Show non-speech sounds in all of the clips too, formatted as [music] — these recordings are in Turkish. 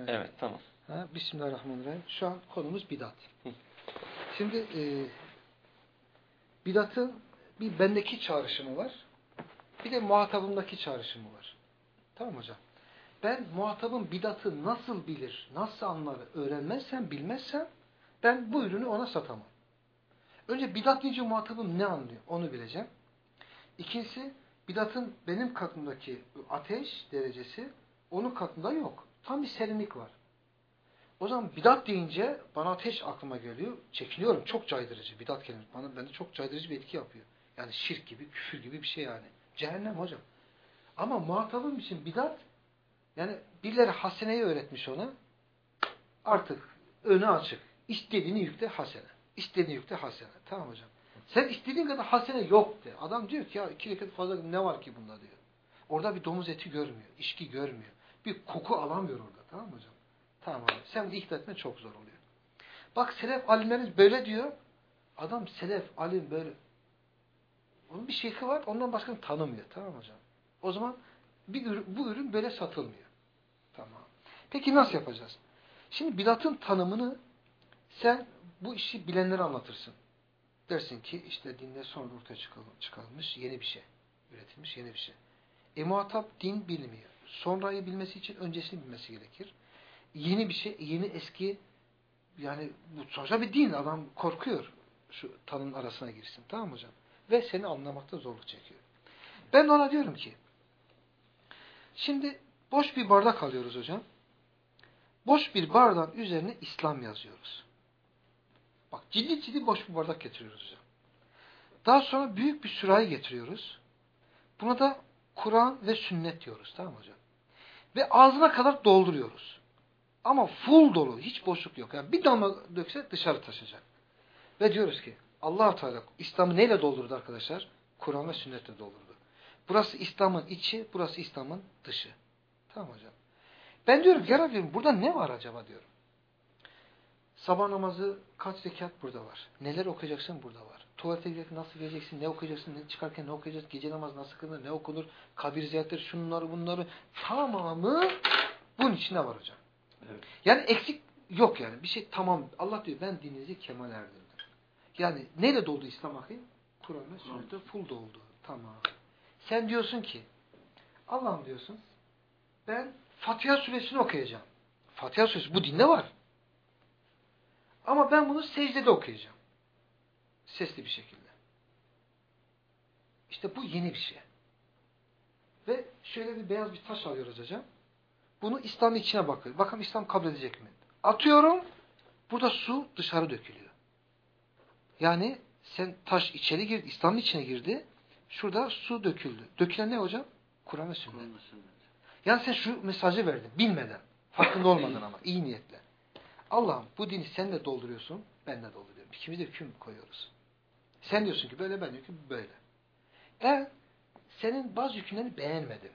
Evet, evet tamam. Ha, Bismillahirrahmanirrahim. Şu an konumuz bidat. Şimdi e, bidatın bir bendeki çağrışımı var. Bir de muhatabımdaki çağrışımı var. Tamam hocam? Ben muhatabın bidatı nasıl bilir, nasıl anlar öğrenmezsem, bilmezsem ben bu ürünü ona satamam. Önce bidat deyince muhatabım ne anlıyor onu bileceğim. İkincisi bidatın benim katımdaki ateş derecesi onun katında yok. Tam bir serinlik var. O zaman bidat deyince bana ateş aklıma geliyor. Çekiniyorum. Çok caydırıcı. Bidat kelimesi. Bana bende çok caydırıcı bir etki yapıyor. Yani şirk gibi, küfür gibi bir şey yani. Cehennem hocam. Ama muhatabım için bidat yani birileri haseneyi öğretmiş ona. Artık önü açık. İstediğini yükle hasene. İstediğini yükle hasene. Tamam hocam. Sen istediğin kadar hasene yok de. Adam diyor ki ya iki rekat fazla ne var ki bunda diyor. Orada bir domuz eti görmüyor. içki görmüyor. Bir koku alamıyor orada. Tamam mı hocam? Tamam abi. Sen ikna etme çok zor oluyor. Bak selef alimleriniz böyle diyor. Adam selef alim böyle. Onun bir şeyhi var. Ondan başkasını tanımıyor. Tamam hocam. O zaman bir ürün, bu ürün böyle satılmıyor. Tamam. Peki nasıl yapacağız? Şimdi bidatın tanımını sen bu işi bilenlere anlatırsın. Dersin ki işte dinde sonra ortaya çıkarılmış yeni bir şey. Üretilmiş yeni bir şey. E muhatap din bilmiyor. Sonrayı bilmesi için öncesini bilmesi gerekir. Yeni bir şey, yeni eski yani bu sonuçta bir din. Adam korkuyor şu tanın arasına girsin. Tamam mı hocam? Ve seni anlamakta zorluk çekiyor. Ben ona diyorum ki şimdi boş bir bardak alıyoruz hocam. Boş bir bardağın üzerine İslam yazıyoruz. Bak ciddi ciddi boş bir bardak getiriyoruz hocam. Daha sonra büyük bir sürahi getiriyoruz. Buna da Kur'an ve sünnet diyoruz. Tamam hocam? Ve ağzına kadar dolduruyoruz. Ama full dolu. Hiç boşluk yok. Yani bir damla dökse dışarı taşıyacak. Ve diyoruz ki allah Teala İslam'ı neyle doldurdu arkadaşlar? Kur'an ve sünnetle doldurdu. Burası İslam'ın içi, burası İslam'ın dışı. Tamam hocam. Ben diyorum ya Rabbim burada ne var acaba diyorum. Sabah namazı kaç rekat burada var. Neler okuyacaksın burada var. Tuvalete giderken nasıl geleceksin, ne okuyacaksın, ne çıkarken ne okuyacaksın, gece namaz nasıl kılınır, ne okunur, kabir ziyaretleri, şunları bunları tamamı bunun içinde var hocam. Evet. Yani eksik yok yani. Bir şey tamam. Allah diyor ben dininizi kemal erdirdim. Yani neyle doldu İslam akıyı? Kur'an ve sünnette full doldu. Tamam. Sen diyorsun ki Allah'ım diyorsun ben Fatiha suresini okuyacağım. Fatiha suresi bu dinde var. Ama ben bunu secdede okuyacağım. Sesli bir şekilde. İşte bu yeni bir şey. Ve şöyle bir beyaz bir taş alıyoruz hocam. Bunu İslam'ın içine bakıyor. Bakalım İslam kabul edecek mi? Atıyorum. Burada su dışarı dökülüyor. Yani sen taş içeri girdi, İslam'ın içine girdi. Şurada su döküldü. Dökülen ne hocam? Kur'an ve sünnet. Yani sen şu mesajı verdin bilmeden. Farkında olmadan ama iyi niyetle. Allah'ım bu dini sen de dolduruyorsun, ben de dolduruyorum. İkimiz de hüküm koyuyoruz. Sen diyorsun ki böyle, ben diyorum ki böyle. Ben senin bazı hükümlerini beğenmedim.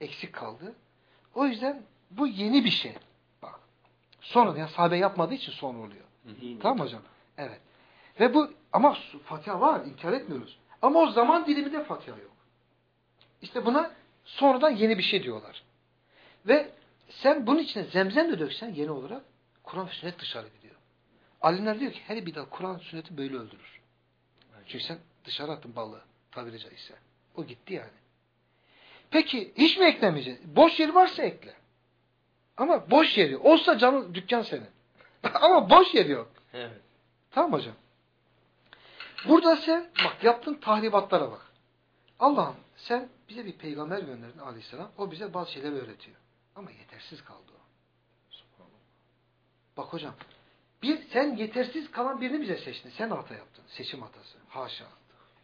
Eksik kaldı. O yüzden bu yeni bir şey. Bak. Sonra yani sahabe yapmadığı için sonra oluyor. tamam hocam? Evet. Ve bu ama Fatiha var. inkar etmiyoruz. Ama o zaman diliminde Fatiha yok. İşte buna sonradan yeni bir şey diyorlar. Ve sen bunun içine zemzem de döksen yeni olarak Kur'an ve sünnet dışarı gidiyor. Alimler diyor ki her bir daha Kur'an sünneti böyle öldürür. Çünkü sen dışarı attın balığı tabiri caizse. O gitti yani. Peki hiç mi eklemeyeceğiz? Boş yeri varsa ekle. Ama boş yeri. Olsa canı dükkan senin. [laughs] Ama boş yeri yok. Evet. Tamam hocam. Burada sen bak yaptığın tahribatlara bak. Allah'ım sen bize bir peygamber gönderdin aleyhisselam. O bize bazı şeyler öğretiyor. Ama yetersiz kaldı o. Bak hocam. Bir, sen yetersiz kalan birini bize seçtin. Sen hata yaptın. Seçim hatası. Haşa.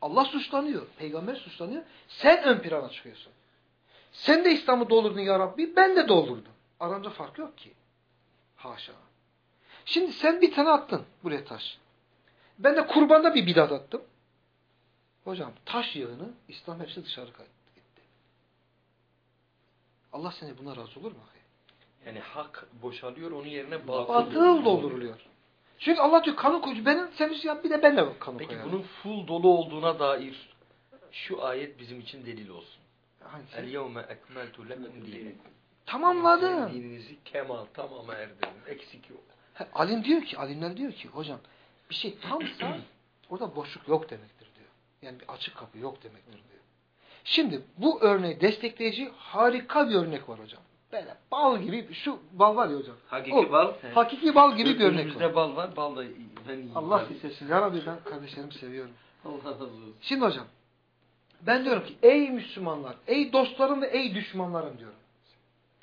Allah suçlanıyor. Peygamber suçlanıyor. Sen ön plana çıkıyorsun. Sen de İslam'ı doldurdun ya Rabbi. Ben de doldurdum. Aramızda fark yok ki. Haşa. Şimdi sen bir tane attın buraya taş. Ben de kurbanda bir bidat attım. Hocam taş yığını İslam hepsi dışarı gitti. Allah seni buna razı olur mu? Yani hak boşalıyor onun yerine batıl, batıl dolduruluyor. Çünkü Allah diyor kanı koyucu. Benim sen şey bir de ben de kanı Peki koyarım. bunun full dolu olduğuna dair şu ayet bizim için delil olsun. El yevme ekmeltu lekum diyelim. Tamamladın. Dininizi kemal tamama erdirdin. Eksik yok. Ha, Alim diyor ki, alimler diyor ki hocam bir şey tamsa [clears throat] orada boşluk yok demektir diyor. Yani bir açık kapı yok demektir diyor. Şimdi bu örneği destekleyici harika bir örnek var hocam. Böyle bal gibi şu bal var ya hocam. Hakiki O, bal. Hakiki bal gibi bir örnek Önümüzde var. bal var. Bal da ben yiyeyim. Allah istesin. Ya Rabbi ben kardeşlerimi seviyorum. [laughs] Allah razı olsun. Şimdi hocam ben diyorum ki ey Müslümanlar, ey dostlarım ve ey düşmanlarım diyorum.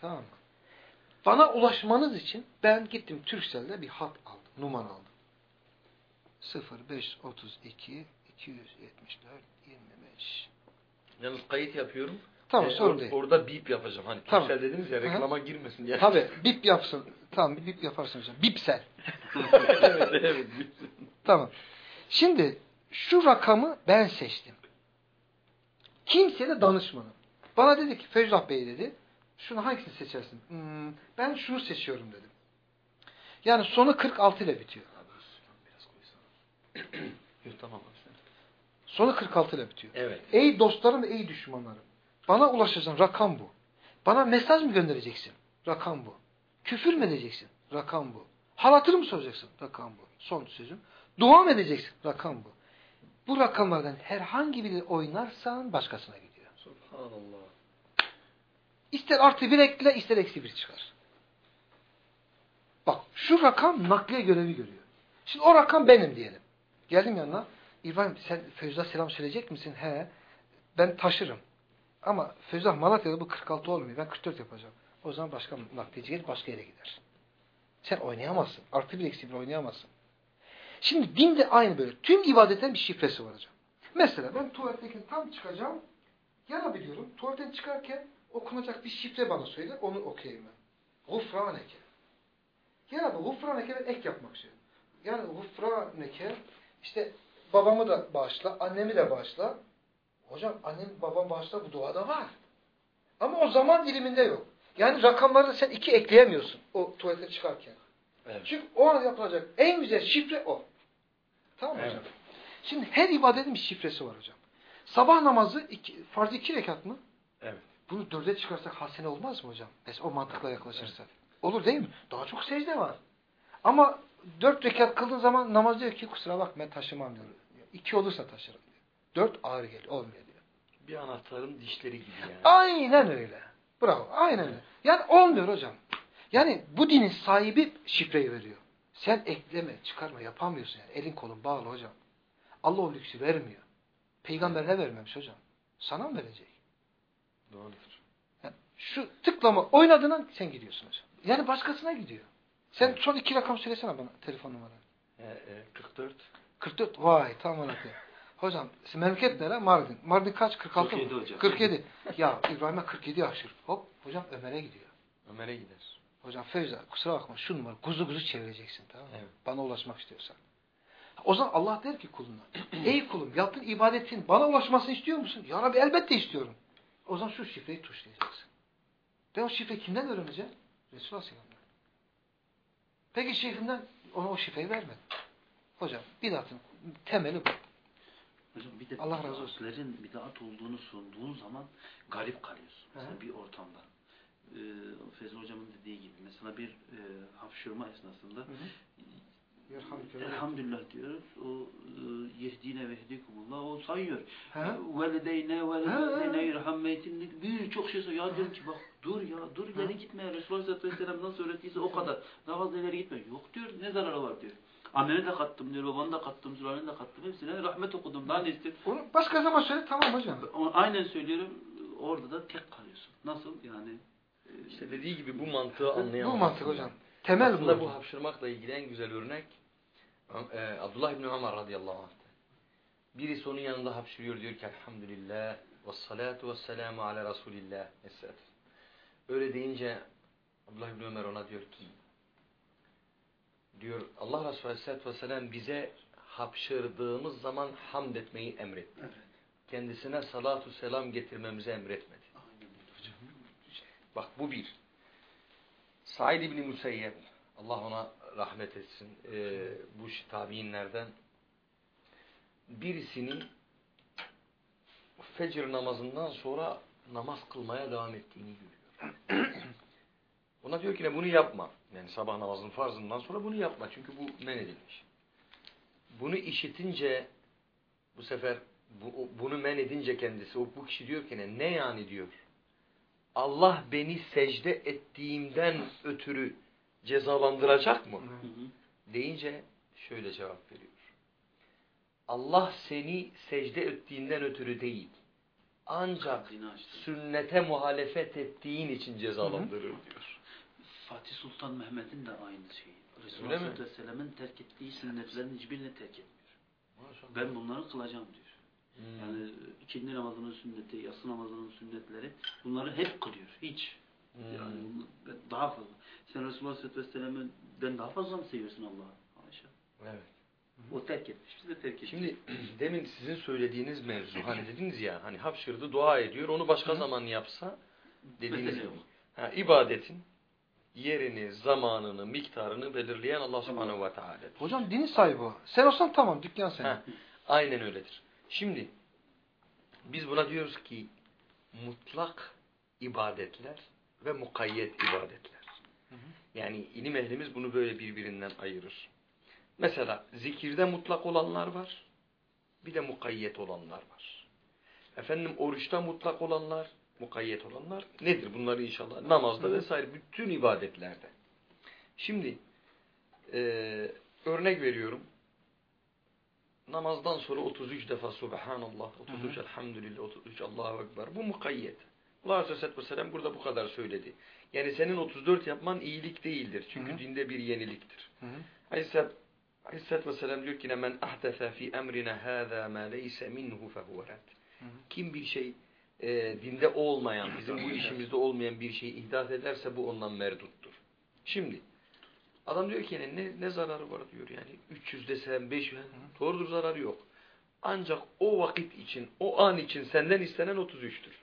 Tamam mı? Bana ulaşmanız için ben gittim Türkcell'de bir hat aldım, numara aldım. 0532 274 25 Yalnız kayıt yapıyorum. Tamam Ee, sorun or- değil. Orada bip yapacağım. Hani Tamam. Türksel dediniz ya reklama girmesin diye. Tabi [laughs] bip yapsın. Tamam bip yaparsın hocam. Bipsel. [laughs] evet evet. Tamam. Şimdi şu rakamı ben seçtim. Kimseye de danışmadım. Bana dedi ki Fecrah Bey dedi. Şunu hangisini seçersin? Hmm, ben şunu seçiyorum dedim. Yani sonu 46 ile bitiyor. [clears throat] Yok tamam abi. Sonu 46 ile bitiyor. Evet. Ey dostlarım ey düşmanlarım. Bana ulaşacağın rakam bu. Bana mesaj mı göndereceksin? Rakam bu. Küfür mü edeceksin? Rakam bu. Hal hatır mı soracaksın? Rakam bu. Son sözüm. Dua mı edeceksin? Rakam bu. Bu rakamlardan herhangi biri oynarsan başkasına gidiyor. Subhanallah. İster artı bir ekle, ister eksi bir çıkar. Bak şu rakam nakliye görevi görüyor. Şimdi o rakam benim diyelim. Geldim yanına. İbrahim sen Feyzullah selam söyleyecek misin? He. Ben taşırım. Ama Feyzullah Malatya'da bu 46 olmuyor. Ben 44 yapacağım. O zaman başka nakliyeci gelir başka yere gider. Sen oynayamazsın. Artı bir eksi bir oynayamazsın. Şimdi din de aynı böyle. Tüm ibadetlerin bir şifresi var hocam. Mesela ben tuvaletteki tam çıkacağım. Ya Rabbi diyorum. Tuvaletten çıkarken okunacak bir şifre bana söyle. Onu okuyayım ben. Gufraneke. Ya Rabbi gufraneke ben ek yapmak istiyorum. Yani gufraneke işte babamı da bağışla, annemi de bağışla. Hocam annem babam bağışla bu duada var. Ama o zaman diliminde yok. Yani rakamları sen iki ekleyemiyorsun o tuvalete çıkarken. Evet. Çünkü o an yapılacak en güzel şifre o. Tamam mı hocam? Evet. Şimdi her ibadetin bir şifresi var hocam. Sabah namazı iki, farz iki rekat mı? Evet. Bunu dörde çıkarsak hasene olmaz mı hocam? Mesela o mantıkla yaklaşırsak. Olur değil mi? Daha çok secde var. Ama dört rekat kıldığın zaman namaz diyor ki kusura bak ben taşımam diyor. İki olursa taşırım. Dört ağır geliyor. Olmuyor diyor. Bir anahtarın dişleri gibi yani. Aynen öyle. Bravo. Aynen öyle. Yani olmuyor hocam. Yani bu dinin sahibi şifreyi veriyor. Sen ekleme, çıkarma yapamıyorsun yani. Elin kolun bağlı hocam. Allah o lüksü vermiyor. Peygamberine vermemiş hocam. Sana mı verecek? Doğrudur. Yani şu tıklama oynadığın an sen gidiyorsun hocam. Yani başkasına gidiyor. Sen son iki rakam söylesene bana telefon numaranı. E, e, 44. 44. Vay tam olarak. Hocam memleket ne lan? Mardin. Mardin kaç? 46 47 mı? hocam. 47. ya İbrahim'e 47 aşır. Hop hocam Ömer'e gidiyor. Ömer'e gider. Hocam Feyza kusura bakma şu numara kuzu kuzu çevireceksin tamam mı? Evet. Bana ulaşmak istiyorsan. O zaman Allah der ki kuluna [clears throat] ey kulum yaptığın ibadetin bana ulaşmasını istiyor musun? Ya Rabbi elbette istiyorum. O zaman şu şifreyi tuşlayacaksın. Ben o şifreyi kimden öğreneceğim? Resulullah Aleyhisselam'dan. Peki şeyhimden ona o şifreyi vermedim. Hocam bidatın temeli bu. Hocam bir de Allah razı olsun. bid'atlerin bid'at olduğunu sunduğun zaman garip kalıyorsun. Mesela Hı. bir ortamda. Ee, Fezli hocamın dediği gibi mesela bir e, hapşırma esnasında elhamdülillah diyoruz. O e, yehdine vehdikumullah o sayıyor. Velideyne velideyne irhammeytin birçok şey sayıyor. Ya diyorum ki bak dur ya dur ileri gitme. Resulullah sallallahu aleyhi ve sellem nasıl öğrettiyse o kadar. Namazda ileri gitme. Yok diyor ne zararı var diyor. Anneni de kattım diyor, babanı da kattım, sülaleni de kattım. Hepsine rahmet okudum. Daha ne istiyorsun? Onu başka zaman söyle tamam hocam. Aynen söylüyorum. Orada da tek kalıyorsun. Nasıl yani? e, İşte dediği gibi bu mantığı Bu anlayamam. mantık hocam. Temel Aslında bu. bu hapşırmakla ilgili en güzel örnek e, Abdullah İbni Ömer radıyallahu anh. Birisi onun yanında hapşırıyor diyor ki Elhamdülillah ve salatu ve selamu ala Resulillah. Öyle deyince Abdullah İbni Ömer ona diyor ki diyor Allah Resulü Aleyhisselatü Vesselam bize hapşırdığımız zaman hamd etmeyi emretti. Evet. Kendisine salatu selam getirmemizi emretmedi. Bak bu bir. Said İbni Müseyyep, Allah ona rahmet etsin, e, bu tabiinlerden birisinin fecr namazından sonra namaz kılmaya devam ettiğini görüyor. [clears throat] Ona diyor ki ne bunu yapma. Yani sabah namazının farzından sonra bunu yapma. Çünkü bu men edilmiş. Bunu işitince bu sefer bu, bunu men edince kendisi o bu kişi diyor ki ne, ne yani diyor. Allah beni secde ettiğimden ötürü cezalandıracak mı? Deyince şöyle cevap veriyor. Allah seni secde ettiğinden ötürü değil. Ancak sünnete muhalefet ettiğin için cezalandırır diyor. Fatih Sultan Mehmet'in de aynı şeyi. Resulullah sallallahu aleyhi ve sellem'in terk ettiği sünnetlerin hiçbirini terk etmiyor. Maşallah. Ben bunları kılacağım diyor. Hmm. Yani ikindi namazının sünneti, yatsı namazının sünnetleri bunları hep kılıyor. Hiç. Hmm. Yani daha fazla. Sen Resulullah sallallahu aleyhi ve sellem'den daha fazla mı seviyorsun Allah'ı? Haşa. Evet. O terk etmiş. Biz de terk ettik. Şimdi [clears throat] demin sizin söylediğiniz mevzu hani dediniz ya hani hapşırdı dua ediyor onu başka zaman yapsa dediğiniz gibi. Ha, ibadetin yerini, zamanını, miktarını belirleyen Allah subhanehu ve teala. Hocam dinin sahibi o. Sen olsan tamam dükkan senin. Ha, aynen öyledir. Şimdi biz buna diyoruz ki mutlak ibadetler ve mukayyet ibadetler. Yani ilim ehlimiz bunu böyle birbirinden ayırır. Mesela zikirde mutlak olanlar var. Bir de mukayyet olanlar var. Efendim oruçta mutlak olanlar, mukayyet olanlar nedir? Bunları inşallah namazda vesaire bütün ibadetlerde. Şimdi eee, örnek veriyorum. Namazdan sonra 33 defa Subhanallah, 33 Elhamdülillah, 33 Allahu Ekber. Bu mukayyet. Allah Aleyhisselatü Vesselam burada bu kadar söyledi. Yani senin 34 yapman iyilik değildir. Çünkü Hı hı. dinde bir yeniliktir. Hı hı. Aleyhisselatü, Aleyhisselatü Vesselam diyor ki men ahdefe fi emrina hâzâ mâ leyse minhu fehuve rad. Hı hı. Kim bir şey e, dinde olmayan, bizim bu işimizde olmayan bir şeyi ihdath ederse bu ondan merduttur. Şimdi adam diyor ki ne, ne zararı var diyor yani 300 desem 500 doğrudur zararı yok. Ancak o vakit için, o an için senden istenen 33'tür.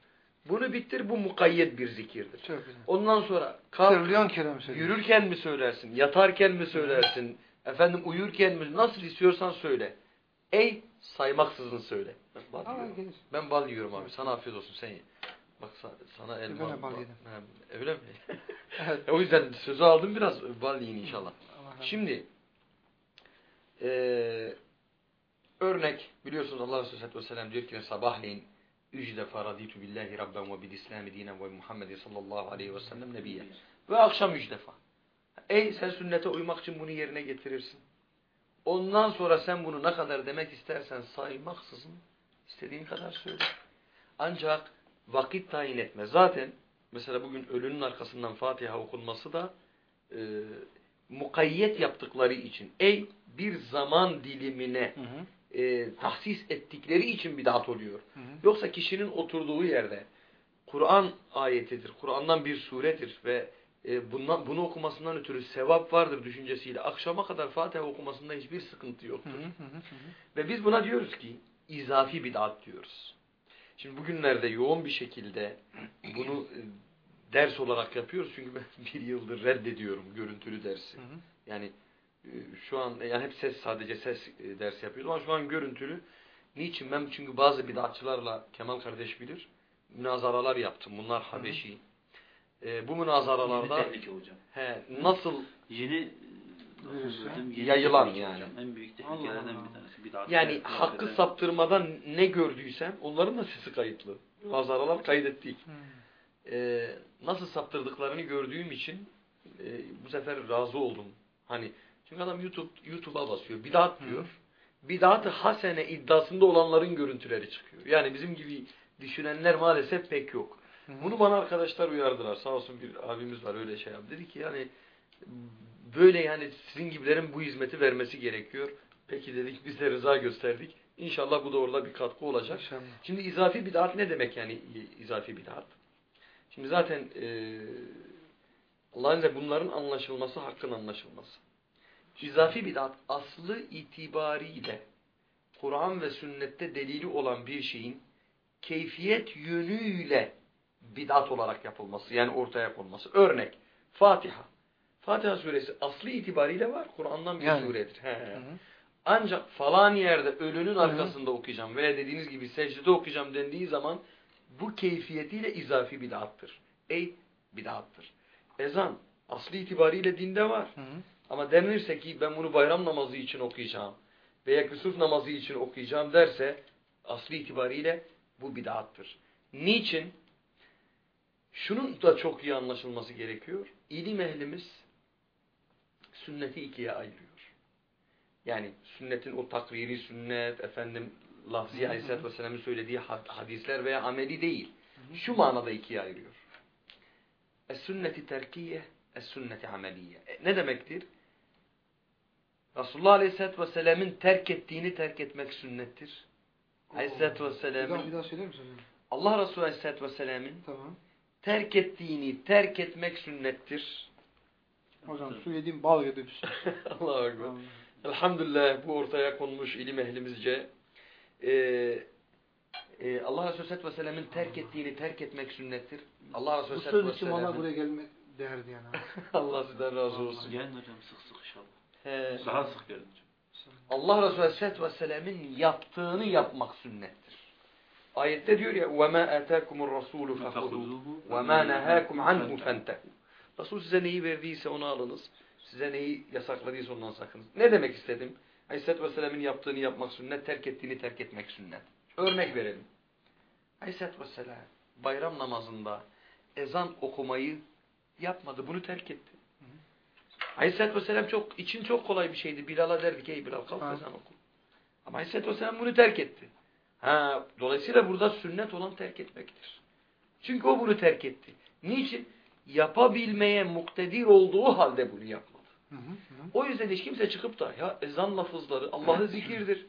Bunu bittir bu mukayyet bir zikirdir. Çok güzel. Ondan sonra kalk? Yürürken mi söylersin? Yatarken mi söylersin? Efendim uyurken mi? Nasıl istiyorsan söyle. Ey saymaksızın söyle. Ben bal Aa, yiyorum. gelir. Ben bal yiyorum abi. Sana afiyet olsun sen ye. Bak sana, sana elma. Ben bal yedim. Ha, öyle mi? [laughs] Evet. o yüzden sözü aldım biraz bal yiyin inşallah. Allah Şimdi eee örnek biliyorsunuz Allah Resulü Aleyhisselatü Vesselam diyor ki sabahleyin üç defa raditu billahi rabben ve bil islami dinen ve Muhammedin sallallahu aleyhi ve sellem nebiyye. Ve akşam üç defa. Ey sen sünnete uymak için bunu yerine getirirsin. Ondan sonra sen bunu ne kadar demek istersen saymaksızın istediğin kadar söyle. Ancak vakit tayin etme. Zaten mesela bugün ölünün arkasından Fatiha okunması da e, mukayyet yaptıkları için ey bir zaman dilimine Hı hı. e, tahsis ettikleri için bidat oluyor. Hı hı. Yoksa kişinin oturduğu yerde Kur'an ayetidir, Kur'an'dan bir suredir ve e, bundan, bunu okumasından ötürü sevap vardır düşüncesiyle akşama kadar Fatiha okumasında hiçbir sıkıntı Hı yoktur. hı hı hı. Ve biz buna diyoruz ki izafi bid'at diyoruz. Şimdi bugünlerde yoğun bir şekilde bunu e, ders olarak yapıyoruz. Çünkü ben [laughs] bir yıldır reddediyorum görüntülü dersi. Hı hı. Yani e, şu an yani hep ses sadece ses e, dersi yapıyordum ama şu an görüntülü. Niçin? Ben çünkü bazı bid'atçılarla Kemal kardeş bilir münazaralar yaptım. Bunlar Habeşi. E, bu Yeni münazaralarda tehlike hocam. he, nasıl Yeni Yayılan yani. hocam. En büyük tehlikelerden Allah. bir tanesi. Bir daha yani hakkı saptırmadan ne gördüysem onların da sesi kayıtlı. Münazaralar kaydettik. Hı. e, nasıl saptırdıklarını gördüğüm için e, bu sefer razı oldum. Hani çünkü adam YouTube YouTube'a basıyor, bidat diyor. Bidat-ı hasene iddiasında olanların görüntüleri çıkıyor. Yani bizim gibi düşünenler maalesef pek yok. Bunu bana arkadaşlar uyardılar. Sağ olsun bir abimiz var öyle şey yaptı. Dedi ki yani böyle yani sizin gibilerin bu hizmeti vermesi gerekiyor. Peki dedik biz de rıza gösterdik. İnşallah bu da orada bir katkı olacak. İnşallah. Şimdi izafi bid'at ne demek yani izafi bid'at? Şimdi zaten e, Allah'ın izniyle bunların anlaşılması hakkın anlaşılması. İzafi bid'at aslı itibariyle Kur'an ve sünnette delili olan bir şeyin keyfiyet yönüyle bid'at olarak yapılması yani ortaya konması. Örnek Fatiha. Fatiha suresi aslı itibariyle var. Kur'an'dan bir Yani. suredir. He. Hı hı. Ancak falan yerde ölünün hı. arkasında okuyacağım veya dediğiniz gibi secdede okuyacağım dendiği zaman bu keyfiyetiyle izafi bid'attır. Ey bid'attır. Ezan Asli itibariyle dinde var. Hı hı. Ama denilirse ki ben bunu bayram namazı için okuyacağım veya küsuf namazı için okuyacağım derse asli itibariyle bu bid'attır. Niçin? Şunun da çok iyi anlaşılması gerekiyor. İlim ehlimiz sünneti ikiye ayırıyor. Yani sünnetin o takriri sünnet, efendim lafzi aleyhissalatü vesselam'ın söylediği had- hadisler veya ameli değil. Şu manada ikiye ayırıyor. Es-sünneti terkiye, es-sünneti ameliye. E, ne demektir? Resulullah Aleyhisselatü Vesselam'ın terk ettiğini terk etmek sünnettir. Aleyhisselatü Bir daha, bir Vesselam'ın daha söyler misin? Allah Resulü Aleyhisselatü Vesselam'ın Tamam. Terk ettiğini terk etmek sünnettir. Hocam su yediğim bal gibi bir şey. [laughs] Allah'a ekber. Elhamdülillah bu ortaya konmuş ilim ehlimizce. Ee, e, Allah Resulü Aleyhisselatü Vesselam'ın terk ettiğini terk etmek sünnettir. Allah Resulü Bu Aleyhisselatü söz için Vesselam'ın buraya gelme değerdi yani. [laughs] Allah sizden razı olsun. Gelin hocam sık sık inşallah. He. Daha sık gelin hocam. Allah Resulü Aleyhisselatü Vesselam'ın yaptığını yapmak sünnettir. Ayette diyor ya وَمَا أَتَاكُمُ الرَّسُولُ فَخُذُوهُ وَمَا نَهَاكُمْ عَنْهُ فَانْتَهُ Resul size neyi verdiyse onu alınız. Size neyi yasakladıysa ondan sakınız. Ne demek istedim? Aleyhisselatü Vesselam'ın yaptığını yapmak sünnet, terk ettiğini terk etmek sünnet. Örnek verelim. Aleyhisselatü Vesselam bayram namazında ezan okumayı yapmadı. Bunu terk etti. Aleyhisselatü Vesselam çok, için çok kolay bir şeydi. Bilal'a derdi ki ey Bilal kalk Ha. ezan oku. Ama Aleyhisselatü Vesselam bunu terk etti. Ha, dolayısıyla burada sünnet olan terk etmektir. Çünkü o bunu terk etti. Niçin? Yapabilmeye muktedir olduğu halde bunu yapmadı. Hı hı, hı. O yüzden hiç kimse çıkıp da ya ezan lafızları Allah'ı zikirdir.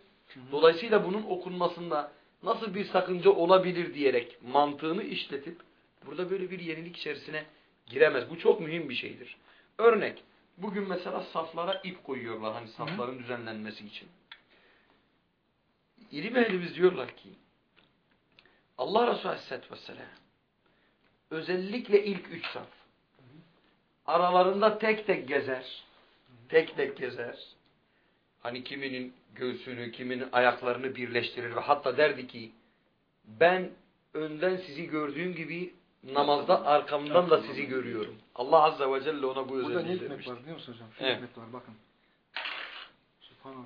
Dolayısıyla bunun okunmasında nasıl bir sakınca olabilir diyerek mantığını işletip burada böyle bir yenilik içerisine giremez. Bu çok mühim bir şeydir. Örnek, bugün mesela saflara ip koyuyorlar hani safların düzenlenmesi için. İlim ehlimiz diyorlar ki Allah Resulü Aleyhisselatü Vesselam özellikle ilk üç saf aralarında tek tek gezer. Tek tek gezer. Hani kiminin göğsünü, kiminin ayaklarını birleştirir ve hatta derdi ki ben önden sizi gördüğüm gibi namazda arkamdan da sizi görüyorum. Allah Azze ve Celle ona bu Burada ne özelliği hikmet vermiştir. var biliyor musun hocam? Şu Evet. hikmet var bakın. Subhanallah.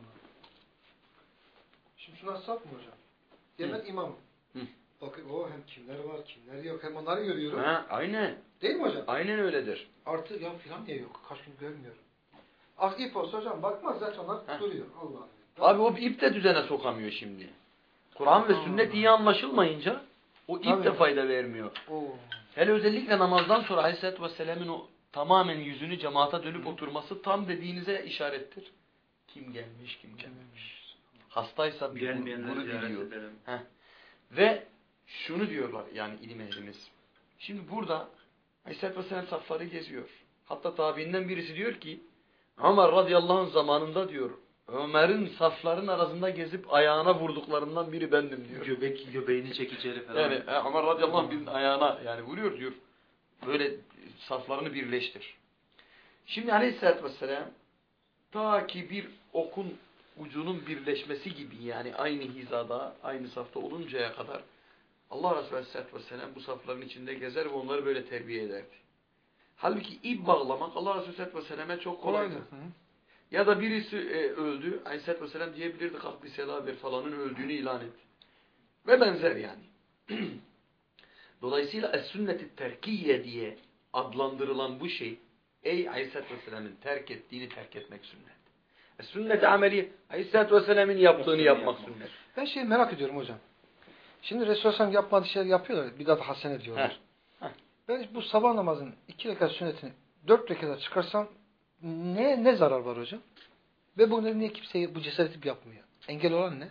Şuna saf mı hocam? Ya ben imamım. Hı. Bakın o hem kimler var kimler yok hem onları görüyorum. Ha, aynen. Değil mi hocam? Aynen öyledir. Artı ya filan niye yok? Kaç gün görmüyorum. Ah ip olsa hocam bakmaz zaten onlar Heh. duruyor. Allah. Abi o ip de düzene sokamıyor şimdi. Kur'an ve sünnet iyi anlaşılmayınca o ip de Tabii. fayda vermiyor. Oo. Hele özellikle namazdan sonra Aleyhisselatü Vesselam'ın o tamamen yüzünü cemaata dönüp oturması tam dediğinize işarettir. Kim gelmiş, kim gelmemiş. Hastaysa bir bunu, biliyor. Ve şunu diyorlar yani ilim ehlimiz. Şimdi burada Aleyhisselatü Vesselam safları geziyor. Hatta tabiinden birisi diyor ki Ömer radıyallahu anh zamanında diyor Ömer'in safların arasında gezip ayağına vurduklarından biri bendim diyor. Göbek, göbeğini çekicileri falan. Yani e, Ömer radıyallahu anh birinin ayağına yani vuruyor diyor. Böyle saflarını birleştir. Şimdi aleyhissalatü vesselam ta ki bir okun ucunun birleşmesi gibi yani aynı hizada, aynı safta oluncaya kadar Allah Resulü aleyhissalatü vesselam bu safların içinde gezer ve onları böyle terbiye ederdi. Halbuki ip bağlamak Allah Resulü aleyhissalatü vesselam'a çok kolaydı. Ya da birisi e, öldü. Aleyhisselatü Vesselam diyebilirdi kalk bir selam ver falanın öldüğünü ilan et. Ve benzer yani. [clears throat] Dolayısıyla es-sünneti terkiye diye adlandırılan bu şey ey Aleyhisselatü Vesselam'ın terk ettiğini terk etmek sünnet. Es-sünnet ameli Aleyhisselatü Vesselam'ın yaptığını yapmak sünnet. Ben şey merak ediyorum hocam. Şimdi Resulullah yapmadığı şeyler yapıyorlar. Bidat hasene diyorlar. Heh, heh. Ben bu sabah namazının iki rekat sünnetini dört rekata çıkarsam ne ne zarar var hocam? Ve bunu niye kimse bu cesareti yapmıyor? Engel olan ne?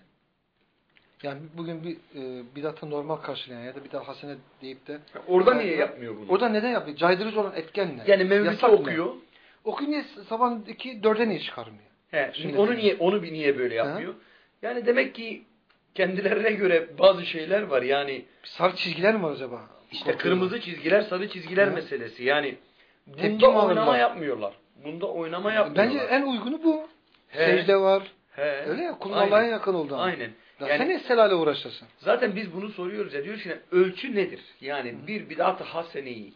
Yani bugün bir e, bidatı normal karşılayan ya da bidat hasene deyip de Orada niye yapmıyor bunu? Orada neden yapıyor? Caydırıcı olan etken ne? yani mevlütü Yasak ne? okuyor. Okuyor niye sabah iki dörde niye çıkarmıyor? He, Sünnet onu niye onu bir niye böyle yapmıyor? Yani demek ki kendilerine göre bazı şeyler var. Yani Sarı çizgiler mi var acaba? İşte kırmızı çizgiler, sarı çizgiler Hı. meselesi. Yani Tepki bunda alırlar? oynama yapmıyorlar. Bunda oynama yapmıyorlar. Bence en uygunu bu. He, Secde var. he. Öyle ya. Kulun. Allah'a yakın oldu. ama. Aynen. Ya Yani- sen niye selale uğraşırsın? Zaten biz bunu soruyoruz ya diyoruz ki ölçü nedir? Yani bir bid'at-ı haseneyi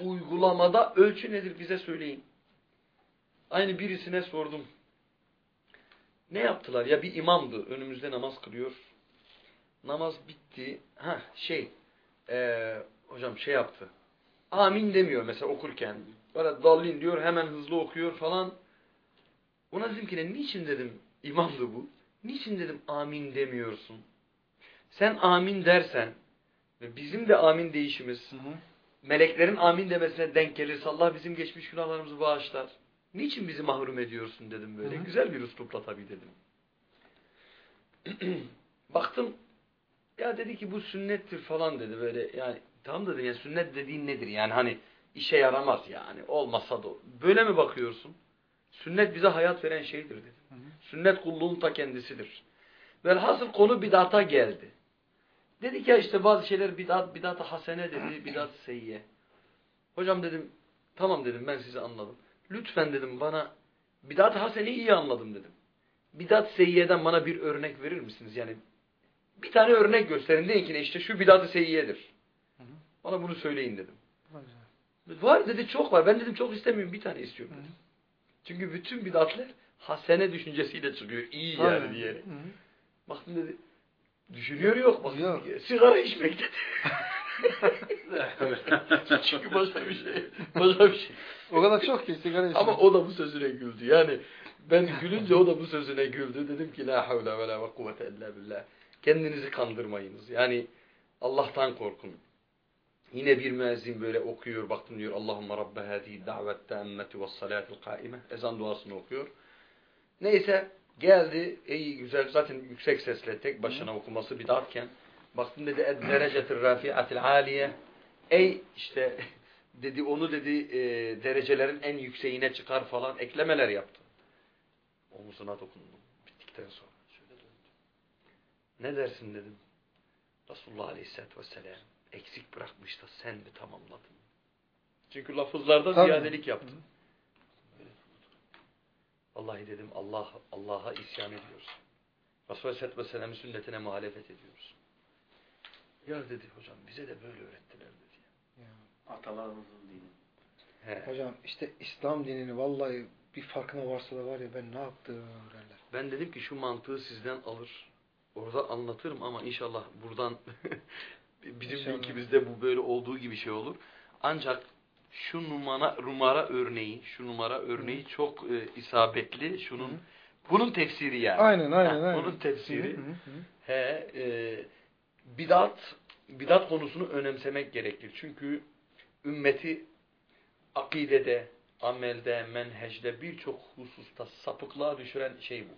uygulamada ölçü nedir bize söyleyin. Aynı birisine sordum. Ne yaptılar? Ya bir imamdı. Önümüzde namaz kılıyor. Namaz bitti. Ha şey. Ee, hocam şey yaptı. Amin demiyor mesela okurken. Böyle dallin diyor hemen hızlı okuyor falan. Ona dedim ki ne niçin dedim imamdı bu. Niçin dedim amin demiyorsun. Sen amin dersen ve bizim de amin değişimiz Hı hı. meleklerin amin demesine denk gelirse Allah bizim geçmiş günahlarımızı bağışlar. Niçin bizi mahrum ediyorsun dedim böyle. Hı hı. Güzel bir üslupla tabii dedim. [clears throat] Baktım ya dedi ki bu sünnettir falan dedi böyle yani tamam dedim ya sünnet dediğin nedir yani hani işe yaramaz yani olmasa da böyle mi bakıyorsun? Sünnet bize hayat veren şeydir dedim. Hı hı. Sünnet kulluğun ta kendisidir. Velhasıl konu bidata geldi. Dedi ki ya işte bazı şeyler bidat, bidat-ı hasene dedi, bidat-ı seyyiye. Hocam dedim, tamam dedim ben sizi anladım. Lütfen dedim bana, bidat-ı haseneyi iyi anladım dedim. Bidat-ı seyyiyeden bana bir örnek verir misiniz? Yani bir tane örnek gösterin deyin ki işte şu bidat-ı seyyiyedir. Bana bunu söyleyin dedim. Var dedi çok var. Ben dedim çok istemiyorum bir tane istiyorum hı. dedim. Çünkü bütün bidatler hasene düşüncesiyle çıkıyor. İyi yani Tabii. Hı hı. Baktım dedi. Düşünüyor yok. Baktım, Yok. Sigara içmek dedi. [laughs] [laughs] Çünkü başka bir şey. Başka bir şey. O kadar çok ki sigara içiyor. Ama o da bu sözüne güldü. Yani ben gülünce o da bu sözüne güldü. Dedim ki la havle ve la ve kuvvete illa billah. Kendinizi kandırmayınız. Yani Allah'tan korkun. Yine bir müezzin böyle okuyor. Baktım diyor Allahümme rabbe hâzihi davet teemmeti ve salâtul kaime. Ezan duasını okuyor. Neyse geldi. iyi güzel. Zaten yüksek sesle tek başına okuması bidatken. Baktım dedi ed-derecetir rafi'atil aliye. Ey işte [laughs] dedi onu dedi e, derecelerin en yükseğine çıkar falan eklemeler yaptı. Omuzuna dokundum. Bittikten sonra şöyle döndüm. Ne dersin dedim. Resulullah Aleyhisselatü Vesselam eksik bırakmış da sen mi tamamladın? Çünkü lafızlarda Tabii. ziyadelik yaptı. Vallahi dedim Allah Allah'a isyan ediyoruz. Resulullah Aleyhisselatü Vesselam'ın sünnetine muhalefet ediyoruz. Ya dedi hocam bize de böyle öğrettiler dedi. Ya. Atalarımızın dini. He. Hocam işte İslam dinini vallahi bir farkına varsa da var ya ben ne yaptım derler. Ben dedim ki şu mantığı sizden alır. Orada anlatırım ama inşallah buradan [laughs] bizim İnşallah. ülkemizde bu böyle olduğu gibi şey olur. Ancak şu numara, numara örneği, şu numara örneği çok e, isabetli. Şunun Hı. bunun tefsiri yani. Aynen aynen Ha, aynen. Bunun tefsiri. Hı hı hı. He, e, bidat bidat konusunu önemsemek gerekir. Çünkü ümmeti akidede, amelde, menhecde birçok hususta sapıklığa düşüren şey bu.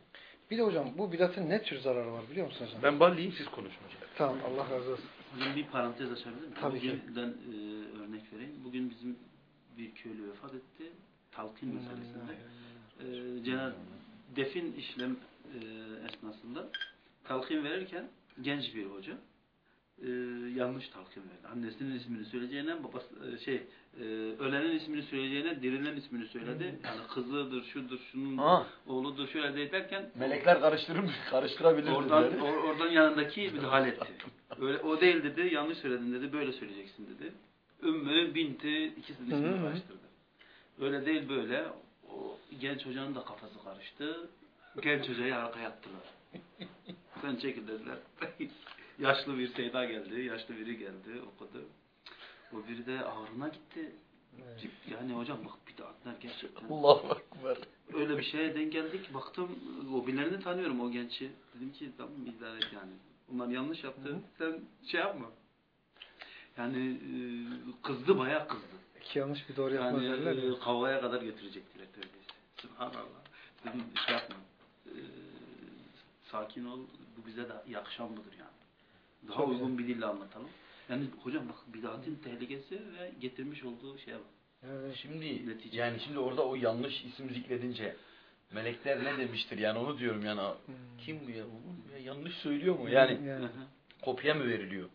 Bir de hocam bu bidatın ne tür zararı var biliyor musun hocam? Ben balliyim siz konuşun hocam. Tamam Allah razı olsun. Bugün bir parantez açabilir miyim? Tabii ki. Bugünden e, örnek vereyim. Bugün bizim bir köylü vefat etti. Talkin meselesinde. E, cenaz defin işlem e, esnasında talkin verirken genç bir hoca e, yanlış talkin verdi. Annesinin ismini söyleyeceğine babası e, şey e, ölenin ismini söyleyeceğine dirilen ismini söyledi. Yani kızıdır, şudur, şunun Ha. oğludur şöyle değil derken Melekler karıştırır karıştırabilir Oradan, or- oradan yanındaki müdahale etti. Öyle, o değil dedi, yanlış söyledin dedi, böyle söyleyeceksin dedi. Ümmü, binti ikisinin ismini hı. karıştırdı. Öyle değil böyle. O genç hocanın da kafası karıştı. Genç hocayı arkaya attılar. Sen çekil dediler. [laughs] yaşlı bir Seyda geldi, yaşlı biri geldi, okudu. O biri de ağrına gitti. Yani hocam bak bidatler gerçekten. Allahu Ekber. Öyle bir şeye denk geldik. Baktım o birilerini tanıyorum o gençi. Dedim ki tamam idare et yani. Bunlar yanlış yaptı. Hı hı. Sen şey yapma. Yani e, kızdı bayağı kızdı. İki yanlış bir doğru yapmaz Yani derler ya. e, kavgaya kadar götürecektiler neredeyse. Subhanallah. Dedim şey yapma. E, sakin ol. Bu bize de yakışan budur yani. Daha Çok uygun bir dille anlatalım. Yani hocam bak bidatın tehlikesi ve getirmiş olduğu şeye bak. Yani Şimdi Netice. yani şimdi orada o yanlış isim zikredince melekler ne demiştir yani onu diyorum yani kim bu ya, bu ya yanlış söylüyor mu yani yani. kopya mı veriliyor?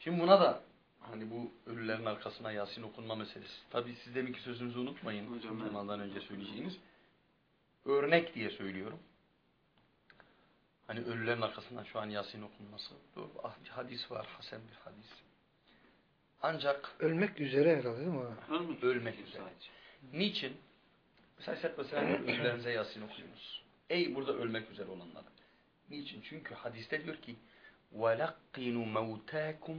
Şimdi buna da hani bu ölülerin arkasına Yasin okunma meselesi. Tabii siz deminki sözünüzü unutmayın. Hocam, evet. önce söyleyeceğiniz. Örnek diye söylüyorum. Hani ölülerin arkasından şu an Yasin okunması. Doğru. Ah, bir hadis var. Hasen bir hadis. Ancak Ölmek üzere herhalde değil mi? abi? Ölmek, Ölmek üzere. Niçin? Mesela Aleyhisselatü Vesselam [coughs] ölülerinize Yasin okuyunuz. Ey burada ölmek üzere olanlar. Niçin? Çünkü hadiste diyor ki وَلَقِّنُوا مَوْتَاكُمْ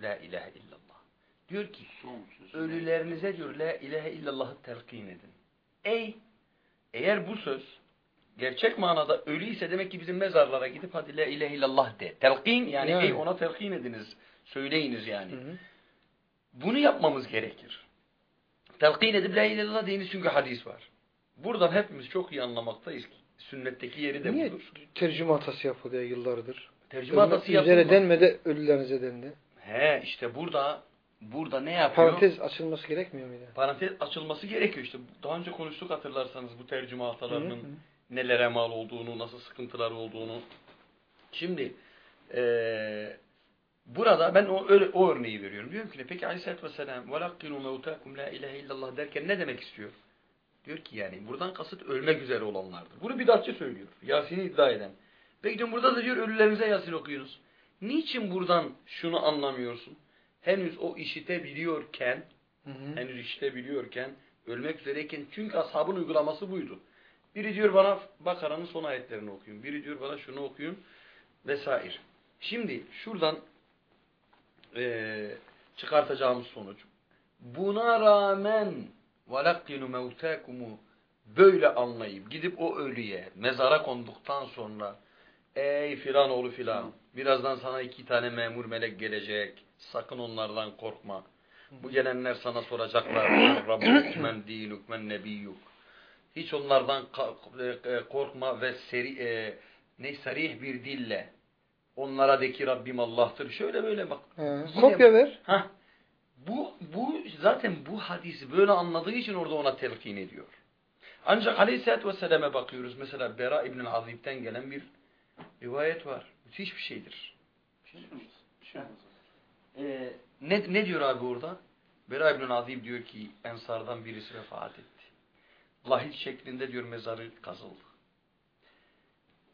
La ilahe illallah. Diyor ki Son sözü. ölülerinize diyor la ilahe illallah'ı telkin edin. Ey eğer bu söz gerçek manada ölü ise demek ki bizim mezarlara gidip hadi la ilahe illallah de. Telkin yani, Yani. ey ona telkin ediniz. Söyleyiniz yani. Hı hı. Bunu yapmamız gerekir. Telkin edip la ilahe illallah deyiniz çünkü hadis var. Buradan hepimiz çok iyi anlamaktayız ki sünnetteki yeri de Niye budur. tercüme hatası yapılıyor yıllardır? Tercüme hatası yapılmaz. denmedi, ölülerinize dendi. He işte burada burada ne yapıyor? Parantez açılması gerekmiyor muydu? Parantez açılması gerekiyor işte. Daha önce konuştuk hatırlarsanız bu tercüme hatalarının Hı hı nelere mal olduğunu, nasıl sıkıntılar olduğunu. Şimdi eee, burada ben o, öyle, o örneği veriyorum. Diyorum ki ne? Peki Aleyhisselatü Vesselam وَلَقِّنُوا مَوْتَاكُمْ la ilahe illallah derken ne demek istiyor? Diyor ki yani buradan kasıt ölmek üzere olanlardır. Bunu bidatçı söylüyor. Yasin'i iddia eden. Peki diyorum burada da diyor ölülerinize Yasin okuyunuz. Niçin buradan şunu anlamıyorsun? Henüz o işitebiliyorken Hı hı. henüz işitebiliyorken ölmek üzereyken çünkü ashabın uygulaması buydu. Biri diyor bana Bakara'nın son ayetlerini okuyun. Biri diyor bana şunu okuyun vesaire. Şimdi şuradan eee, çıkartacağımız sonuç. Buna rağmen وَلَقِّنُ مَوْتَاكُمُ böyle anlayıp gidip o ölüye mezara konduktan sonra ey filan oğlu filan birazdan sana iki tane memur melek gelecek sakın onlardan korkma. Bu gelenler sana soracaklar. Rabbuk men dinuk men nebiyyuk. Hiç onlardan ka- e, korkma ve seri, e, ne sarih bir dille onlara de ki Rabbim Allah'tır. Şöyle böyle bak. He, Kopya ver. Hah. Bu, bu zaten bu hadisi böyle anladığı için orada ona telkin ediyor. Ancak Aleyhisselatü Vesselam'e bakıyoruz. Mesela Bera İbn-i Azib'den gelen bir rivayet var. Müthiş bir şeydir. Şey şey. Ee, ne, ne diyor abi orada? Bera İbn-i Azib diyor ki Ensardan birisi vefat etti. Lahit şeklinde diyor mezarı kazıldı.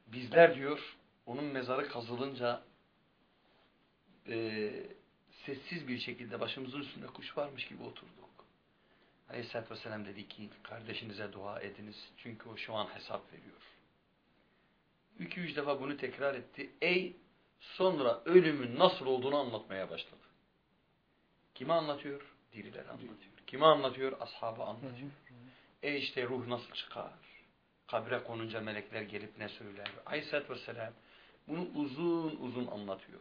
Bizler diyor onun mezarı kazılınca e, sessiz bir şekilde başımızın üstünde kuş varmış gibi oturduk. Aleyhisselatü Vesselam dedi ki kardeşinize dua ediniz. Çünkü o şu an hesap veriyor. İki üç defa bunu tekrar etti. Ey sonra ölümün nasıl olduğunu anlatmaya başladı. Kime anlatıyor? Dirilere anlatıyor. Kime anlatıyor? Ashaba anlatıyor. E işte ruh nasıl çıkar? Kabre konunca melekler gelip ne söyler? Aleyhisselatü Vesselam bunu uzun uzun anlatıyor.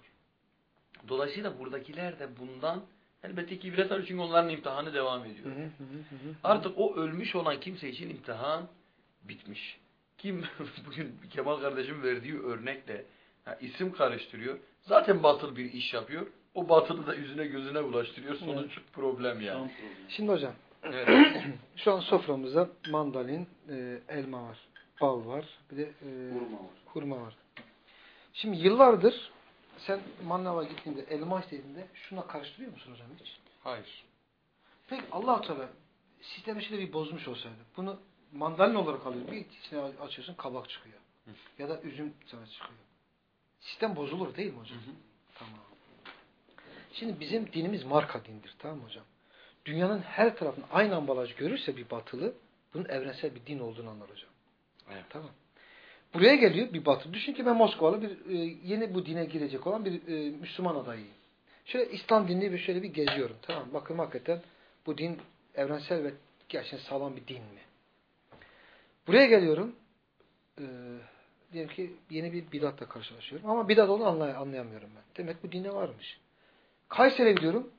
Dolayısıyla buradakiler de bundan elbette ki ibret alıyor çünkü onların imtihanı devam ediyor. Artık o ölmüş olan kimse için imtihan bitmiş. Kim [laughs] bugün Kemal kardeşim verdiği örnekle ha, isim karıştırıyor. Zaten batıl bir iş yapıyor. O batılı da yüzüne gözüne bulaştırıyor. Sonuç problem yani. Şimdi hocam Evet. [clears throat] şu an soframızda mandalin, e, elma var, bal var, bir de e, Hurma var. hurma var. Şimdi yıllardır sen manava gittiğinde, elma istediğinde şuna karıştırıyor musun hocam hiç? Hayır. Peki allah Teala sistemi şöyle bir bozmuş olsaydı, bunu mandalin olarak alıyor, bir içine açıyorsun kabak çıkıyor. Ya da üzüm sana çıkıyor. Sistem bozulur değil mi hocam? Tamam. Şimdi bizim dinimiz marka dindir tamam mı hocam? Dünyanın her tarafında aynı ambalaj görürse bir batılı bunun evrensel bir din olduğunu anlar hocam. Evet. Tamam. Buraya geliyor bir batılı. Düşün ki ben Moskovalı bir e, yeni bu dine girecek olan bir e, Müslüman adayıyım. Şöyle İslam dinini bir şöyle bir geziyorum. Tamam Bakın hakikaten bu din evrensel ve gerçekten sağlam bir din mi? Buraya geliyorum. E, diyelim ki yeni bir bidatla karşılaşıyorum. Ama bidat olduğunu anlay anlayamıyorum ben. Demek bu dinde varmış. Kayseri'ye gidiyorum.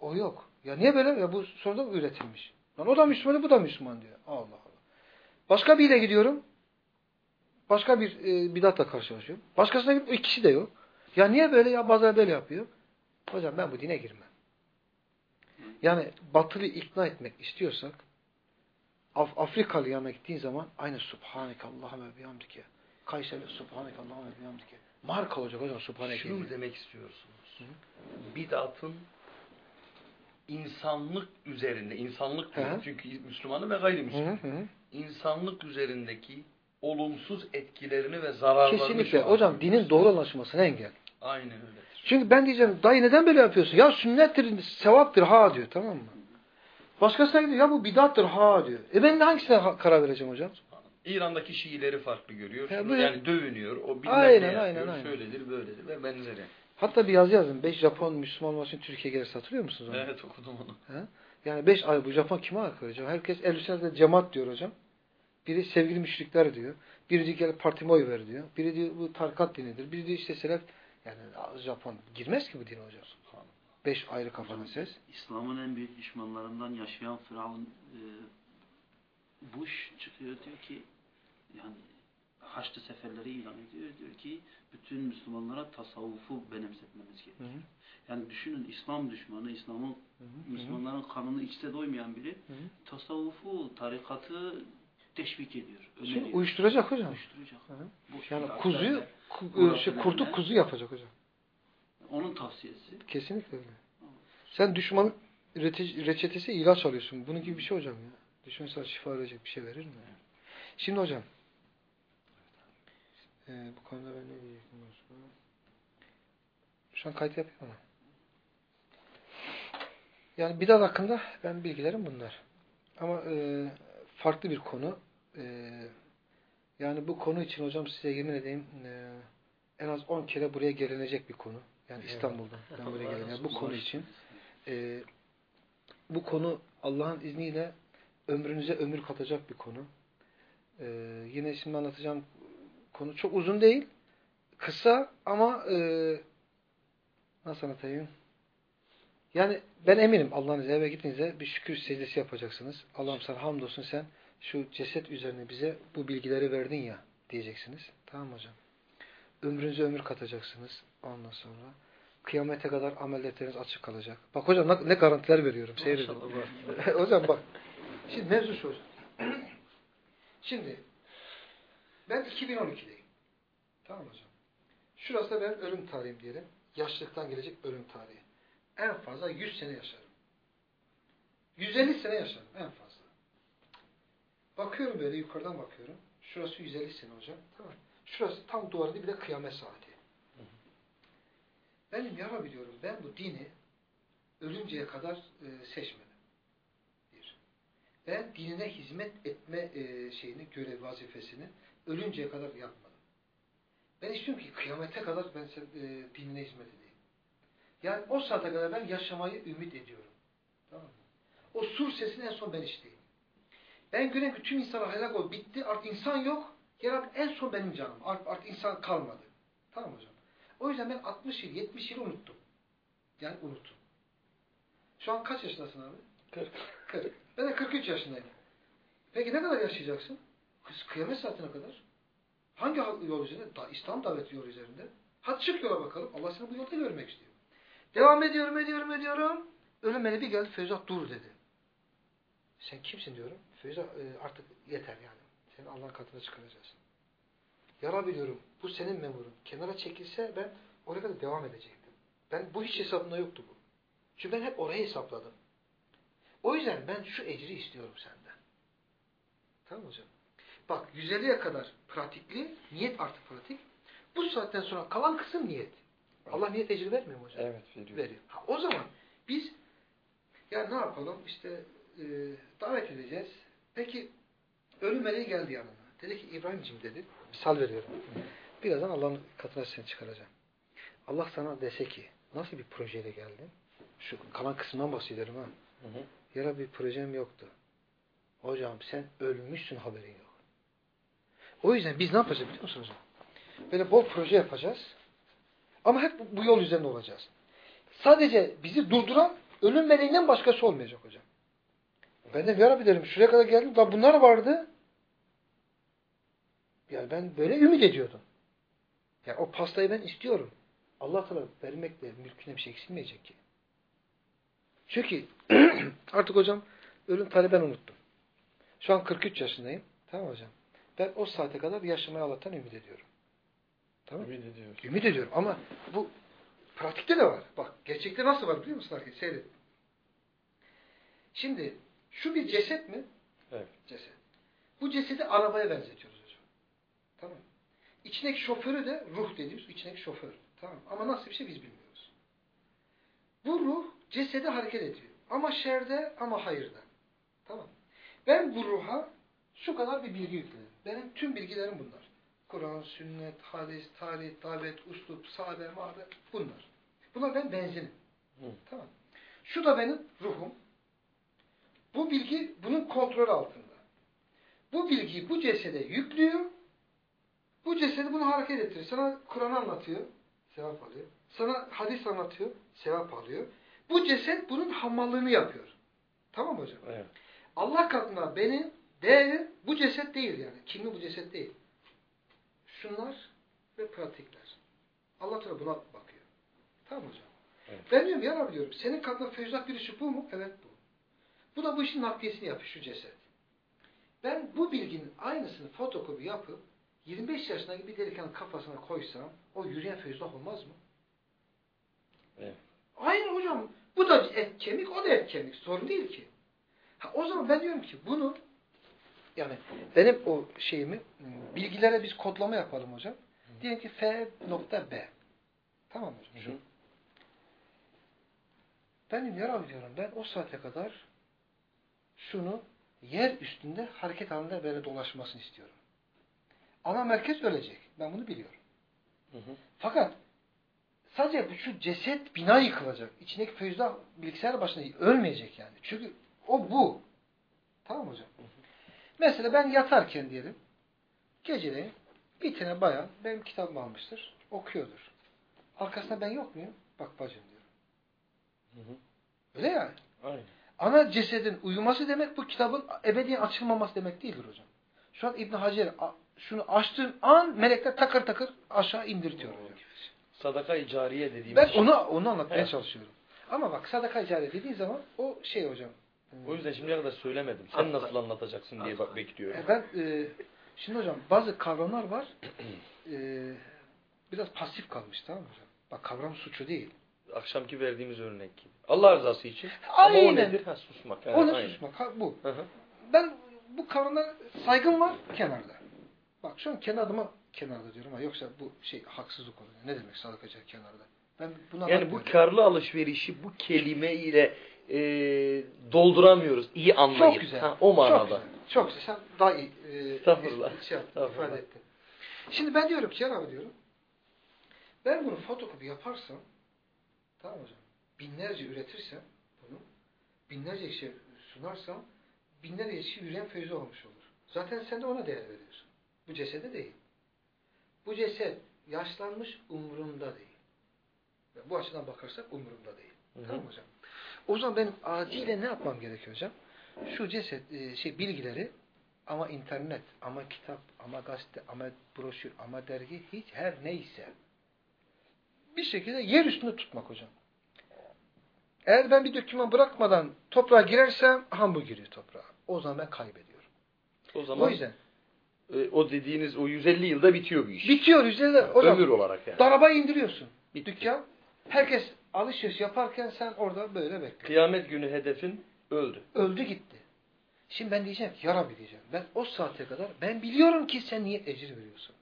O yok. Ya niye böyle? Ya bu sonradan üretilmiş. Lan o da Müslüman, bu da Müslüman diyor. Allah Allah. Başka biriyle gidiyorum. Başka bir e, bidatla karşılaşıyorum. Başkasına gidiyorum. ikisi de yok. Ya niye böyle? Ya bazen böyle yapıyor. Hocam ben bu dine girmem. Yani batılı ikna etmek istiyorsak Af Afrikalı yanına gittiğin zaman aynı Subhaneke Allahümme ve bihamdike. Kayseri Subhaneke Allahümme ve bihamdike. Marka olacak hocam Subhaneke. Şunu demek istiyorsunuz? Bidatın insanlık üzerinde, insanlık Hı hı. çünkü Müslümanı ve gayrimüslim. Hı hı. insanlık üzerindeki olumsuz etkilerini ve zararlarını Kesinlikle. Hocam dinin doğru anlaşılmasına engel. Aynen öyledir. Çünkü ben diyeceğim dayı neden böyle yapıyorsun? Ya sünnettir, sevaptır ha diyor tamam mı? Başkasına gidiyor ya bu bidattır ha diyor. E ben de hangisine ha- karar vereceğim hocam? İran'daki Şiileri farklı görüyor. Ya yani dövünüyor. O bilmem Aynen, ne yapıyor. aynen, aynen. Şöyledir, böyledir ve benzeri. Hatta bir yazı yazdım. 5 Japon Müslüman olması için Türkiye'ye gelirse hatırlıyor musunuz onu? Evet okudum onu. He? Yani 5 ay bu Japon kime hak hocam? Herkes elbiselerde cemaat diyor hocam. Biri sevgili müşrikler diyor. Biri diyor gel partime oy ver diyor. Biri diyor bu tarikat dinidir. Biri diyor işte selef. Yani Japon girmez ki bu din hocam. 5 ayrı kafadan ses. İslam'ın en büyük düşmanlarından yaşayan Firavun e, Bush çıkıyor diyor ki yani Haçlı seferleri ilan ediyor. Diyor ki bütün Müslümanlara tasavvufu benimsetmemiz gerekiyor. Hı hı. Yani düşünün İslam düşmanı, İslam'ın. Müslümanların kanını içte doymayan biri Hı hı. tasavvufu, tarikatı teşvik ediyor. Şimdi öneriyor. uyuşturacak hocam. Uyuşturacak. Hı hı. Boş Yani kuzuyu ku, Burası şey, kurtu kuzu yapacak hocam. Onun tavsiyesi. Kesinlikle öyle. Sen düşmanın reçetesi ilaç alıyorsun. Bunun gibi bir şey hocam ya. Düşman sana şifa verecek bir şey verir mi? Şimdi hocam. E, bu konuda ben ne diyecektim? başka? Şu an kayıt yapıyor mu? Yani bidat hakkında ben bilgilerim bunlar. Ama e, farklı bir konu. E, yani bu konu için hocam size yemin edeyim e, en az 10 kere buraya gelinecek bir konu. Yani İstanbul'dan ben buraya geleceğim. Bu konu için. E, bu konu Allah'ın izniyle ömrünüze ömür katacak bir konu. E, yine şimdi anlatacağım konu çok uzun değil. Kısa ama e, nasıl anlatayım? Yani ben eminim Allah'ın izniyle eve gittiğinizde bir şükür secdesi yapacaksınız. Allah'ım sana hamdolsun sen şu ceset üzerine bize bu bilgileri verdin ya diyeceksiniz. Tamam hocam? Ömrünüze ömür katacaksınız. Ondan sonra kıyamete kadar amel defteriniz açık kalacak. Bak hocam ne, ne garantiler veriyorum. Seyredin. [laughs] hocam bak. Şimdi mevzu şu hocam. [clears throat] Şimdi ben 2012'deyim. Tamam hocam? Şurası da benim ölüm tarihim diyelim. Yaşlılıktan gelecek ölüm tarihi. En fazla 100 sene yaşarım. 150 sene yaşarım en fazla. Bakıyorum böyle yukarıdan bakıyorum. Şurası 150 sene hocam. Tamam. Şurası tam duvarında bir de kıyamet saati. Benim ya Rabbi diyorum ben bu dini ölünceye kadar e, seçmedim. Bir. Ben dinine hizmet etme e, şeyini, görev vazifesini ölünceye kadar yapmadım. Ben istiyorum ki kıyamete kadar ben e, dinine hizmet edeyim. Yani o saate kadar ben yaşamayı ümit ediyorum. Tamam mı? O sur sesini en son ben işleyeyim. Ben ki tüm insanlar helak oldu. Bitti. Artık insan yok. Ya Rabbi en son benim canım. Artık, artık insan kalmadı. Tamam hocam? O yüzden ben 60 yıl, 70 yıl unuttum. Yani unuttum. Şu an kaç yaşındasın abi? 40. 40. Ben de 43 yaşındayım. Peki ne kadar yaşayacaksın? Kıyamet saatine kadar. Hangi yol üzerinde? Da, İslam daveti yolu üzerinde. Hadi çık yola bakalım. Allah seni bu yolda görmek istiyor. Devam ediyorum, ediyorum, ediyorum. Ölüm bir geldi. Feyza dur dedi. Sen kimsin diyorum. Feyza e, artık yeter yani. Seni Allah'ın katına çıkaracağız. Ya Rabbi diyorum bu senin memurun. Kenara çekilse ben oraya kadar devam edecektim. Ben bu hiç hesabımda yoktu bu. Çünkü ben hep orayı hesapladım. O yüzden ben şu ecri istiyorum senden. Tamam hocam? Bak 150'ye kadar pratikli, niyet artı pratik. Bu saatten sonra kalan kısım niyet. Allah niyet ecri vermiyor mu hocam? Evet veriyor. veriyor. Ha, o zaman biz ya ne yapalım işte e, davet edeceğiz. Peki ölüm meleği geldi yanına. Dedi ki İbrahim'cim dedi. Misal veriyorum. Birazdan Allah'ın katına seni çıkaracağım. Allah sana dese ki nasıl bir projeyle geldin? Şu kalan kısmından bahsediyorum ha. Hı hı. Ya Rabbi projem yoktu. Hocam sen ölmüşsün haberin yok. O yüzden biz ne yapacağız biliyor musunuz? Böyle bol proje yapacağız. Ama hep bu yol üzerinde olacağız. Sadece bizi durduran ölüm meleğinden başkası olmayacak hocam. Ben de ya Rabbi derim şuraya kadar geldim. Daha bunlar vardı. Yani ben böyle ümit ediyordum. Yani o pastayı ben istiyorum. Allah Teala vermekle mülküne bir şey eksilmeyecek ki. Çünkü [clears throat] artık hocam ölüm tarihi ben unuttum. Şu an 43 yaşındayım. Tamam hocam. Ben o saate kadar yaşamaya Allah'tan ümit ediyorum. Tamam Ümit ediyoruz. Ümit ediyorum ama bu pratikte de var. Bak gerçekte nasıl var biliyor musun? Seyredin. Şimdi şu bir ceset mi? Evet. Ceset. Bu cesedi arabaya benzetiyoruz hocam. Tamam? İçindeki şoförü de ruh dediğimiz içindeki şoför. Tamam Ama nasıl bir şey biz bilmiyoruz. Bu ruh cesede hareket ediyor. Ama şerde ama hayırda. Tamam Ben bu ruha şu kadar bir bilgi yükledim. Benim tüm bilgilerim bunlar. Kur'an, sünnet, hadis, tarih, davet, uslup, sahabe, mahabe bunlar. Bunlar ben benzinim. Hı. Tamam. Şu da benim ruhum. Bu bilgi bunun kontrol altında. Bu bilgiyi bu cesede yüklüyor. Bu cesedi bunu hareket ettiriyor. Sana Kur'an anlatıyor. Sevap alıyor. Sana hadis anlatıyor. Sevap alıyor. Bu ceset bunun hamallığını yapıyor. Tamam hocam? Evet. Allah katında benim değerim bu ceset değil yani. Kimi bu ceset değil. Şunlar ve pratikler. Allah Teala buna bakıyor. Tamam hocam? Evet. Ben diyorum ya Rabbi diyorum. Senin katında feyzullah birisi bu mu? Evet bu. Bu da bu işin nakliyesini yapıyor şu ceset. Ben bu bilginin aynısını fotokopi yapıp 25 yaşındaki bir delikanlı kafasına koysam o yürüyen feyzullah olmaz mı? Evet. Aynı hocam. Bu da et kemik, o da et kemik. Sorun değil ki. Ha, o zaman ben diyorum ki bunu yani benim o şeyimi bilgilere biz kodlama yapalım hocam. Diyelim ki F nokta B. Tamam hocam? Şu. Hı hı. Benim yer diyorum. Ben o saate kadar şunu yer üstünde hareket halinde böyle dolaşmasını istiyorum. Ana merkez ölecek. Ben bunu biliyorum. Hı hı. Fakat sadece bu şu ceset bina yıkılacak. İçindeki feyzullah bilgisayar başında ölmeyecek yani. Çünkü o bu. Tamam hocam? Mesela ben yatarken diyelim geceleyin bir tane bayan benim kitabımı almıştır. Okuyordur. Arkasında ben yok muyum? Bak bacım diyorum. Hı hı. Öyle yani. Aynen. Ana cesedin uyuması demek bu kitabın ebediyen açılmaması demek değildir hocam. Şu an İbn Hacer şunu açtığın an melekler takır takır aşağı indirtiyor hocam. Sadaka-i cariye dediğimiz Ben şey. onu onu anlatmaya Evet. çalışıyorum. Ama bak sadaka icare dediği zaman o şey hocam. O yüzden şimdiye kadar söylemedim. Sen nasıl anlatacaksın diye bak bekliyorum. E, Ben e, şimdi hocam bazı kavramlar var. E, biraz pasif kalmış tamam mı hocam? Bak kavram suçu değil. Akşamki verdiğimiz örnek gibi. Allah rızası için. Ama o Aynen. nedir? Ha susmak. Evet, Ona aynen. susmak. Ha, bu. Hı hı. Ben bu kavramlara saygım var kenarda. Bak şu an kendi adıma kenarda diyorum ama yoksa bu şey haksızlık oluyor. Ne demek sadaka icare kenarda? Ben bunu Yani bu karlı alışverişi bu kelime ile e, dolduramıyoruz. İyi anlayıp. Çok güzel. Ha, o manada. Çok güzel. Çok güzel. Sen daha iyi e, Estağfurullah. şey yaptın, ifade ettin. Şimdi ben diyorum ki abi diyorum ben bunu fotokopi yaparsam tamam hocam binlerce üretirsem bunu binlerce kişiye sunarsam binlerce kişi yürüyen feyzi olmuş olur. Zaten sen de ona değer veriyorsun. Bu cesede değil. Bu ceset yaşlanmış umurumda değil. Bu açıdan bakarsak umurumda değil. Hı hı. Tamam hocam? O zaman benim acilen ne yapmam gerekiyor hocam? Şu ceset e, şey bilgileri ama internet, ama kitap, ama gazete, ama broşür, ama dergi hiç her neyse bir şekilde yer üstünde tutmak hocam. Eğer ben bir doküman bırakmadan toprağa girersem ham bu giriyor toprağa. O zaman ben kaybediyorum. O zaman O yüzden e, o dediğiniz o 150 yılda bitiyor bu iş. bitiyor üzerinde hocam. Ömür olarak yani. Arabayı indiriyorsun. Bitti. Dükkan. Herkes alışveriş yaparken sen orada böyle bekliyorsun. Kıyamet günü hedefin öldü. Öldü gitti. Şimdi ben diyeceğim ki ya Rabbi diyeceğim. Ben o saate kadar ben biliyorum ki sen niye ecir veriyorsun.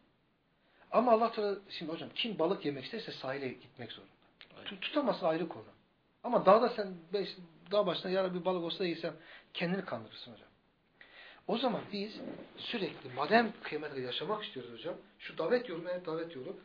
Ama Allah Teala şimdi hocam kim balık yemek isterse sahile gitmek zorunda. Tut- Tutamazsa ayrı konu. Ama dağda sen dağ başına yarın bir balık olsa yesem kendini kandırırsın hocam. O zaman biz sürekli madem kıymetli yaşamak istiyoruz hocam şu davet yolu hep davet yolu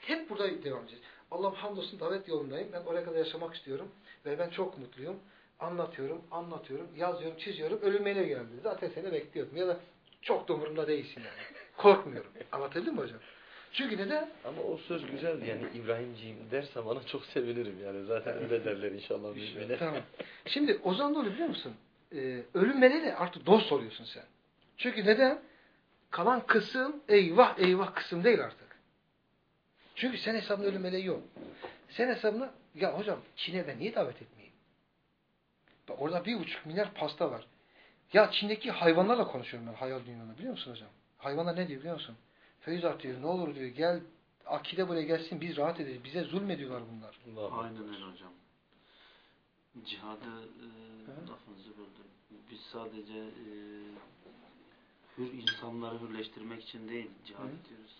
hep burada devam edeceğiz. Allah'ım hamdolsun davet yolundayım. Ben oraya kadar yaşamak istiyorum. Ve ben çok mutluyum. Anlatıyorum, anlatıyorum, yazıyorum, çiziyorum. Ölümüne geldi. Zaten seni bekliyordum. Ya da çok da umurumda değilsin yani. Korkmuyorum. [laughs] Anlatabildim mi hocam? Çünkü neden? Ama o söz güzeldi yani İbrahimciğim derse bana çok sevinirim yani. Zaten öyle derler inşallah müminler. Tamam. Şimdi o zaman ne oluyor biliyor musun? Ee, ölüm meleğiyle artık dost oluyorsun sen. Çünkü neden? Kalan kısım eyvah eyvah kısım değil artık. Çünkü sen hesabında ölüm meleği yok. Sen hesabına ya hocam Çin'e ben niye davet etmeyeyim? Bak orada bir buçuk milyar pasta var. Ya Çin'deki hayvanlarla konuşuyorum ben hayal dünyada biliyor musun hocam? Hayvanlar ne diyor biliyor musun? Feyzat diyor ne olur diyor gel akide buraya gelsin biz rahat ederiz. Bize zulmediyorlar bunlar. Allah'a Aynen öyle hocam. Cihadı e, lafınızı böldüm. Biz sadece e, hür insanları hürleştirmek için değil cihad Hı. ediyoruz diyor.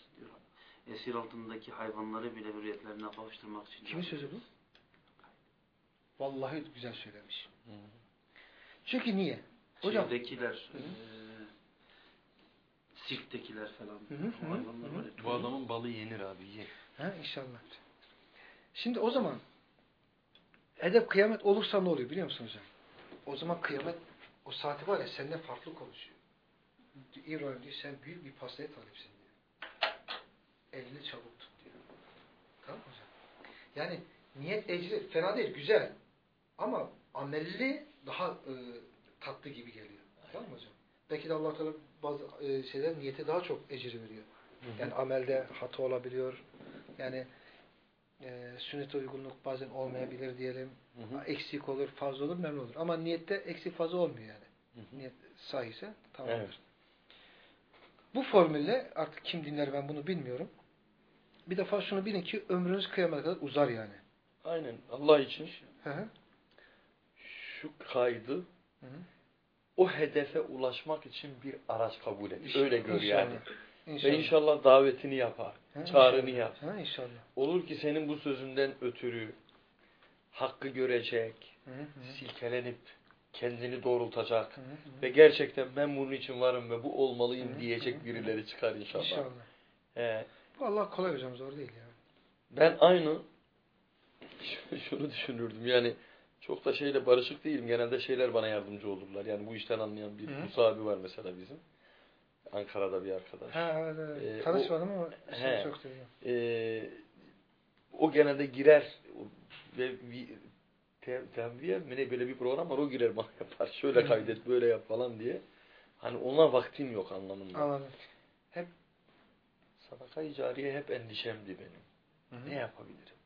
Esir altındaki hayvanları bile hürriyetlerine kavuşturmak için. Kimin sözü bu? Vallahi güzel söylemiş. Hı. Çünkü niye? Hocam Şeydekiler, eee sirktekiler falan. Hı hı, hı, hı. Bu adamın balı yenir abi ye. Ha inşallah. Şimdi o zaman edep kıyamet olursa ne oluyor biliyor musun hocam? O zaman kıyamet o saati var ya seninle farklı konuşuyor. İbrahim diyor sen büyük bir pastaya talipsin. Elini çabuk tut diyor. Tamam hocam? Yani niyet ecri fena değil güzel. Ama amelli daha e, tatlı gibi geliyor. Tamam mı hocam? Belki de Allah Teala bazı e, şeyler niyete daha çok ecri veriyor. Yani amelde hata olabiliyor. Yani e, sünnete uygunluk bazen olmayabilir diyelim. Hı hı. Eksik olur, fazla olur, memnun olur. Ama niyette eksik fazla olmuyor yani. Hı hı. Niyet sahihse tamam. Evet. Bu formülle artık kim dinler ben bunu bilmiyorum. Bir defa şunu bilin ki ömrünüz kıyamete kadar uzar yani. Aynen. Allah için Hı hı. şu kaydı Hı hı. o hedefe ulaşmak için bir araç kabul et. Öyle gör yani. İnşallah. Ve inşallah davetini yapar. Ha, Çağrını inşallah. yap. Ha, inşallah. Olur ki senin bu sözünden ötürü hakkı görecek, Hı hı. silkelenip kendini doğrultacak Hı hı. ve gerçekten ben bunun için varım ve bu olmalıyım Hı hı. diyecek birileri çıkar inşallah. İnşallah. He. Bu Allah kolay hocam zor değil ya. Ben aynı [laughs] şunu düşünürdüm yani çok da şeyle barışık değilim. Genelde şeyler bana yardımcı olurlar. Yani bu işten anlayan bir Hı. Musa abi var mesela bizim. Ankara'da bir arkadaş. Ha, evet, evet. Ee, Tanışmadım ama he. çok seviyorum. Ee, o genelde girer ve bir te, tembiye mi ne böyle bir program var o girer bana yapar. Şöyle kaydet böyle yap falan diye. Hani ona vaktim yok anlamında. Anladım. Sadaka-i cariye hep endişemdi benim. Hı hı. Ne yapabilirim?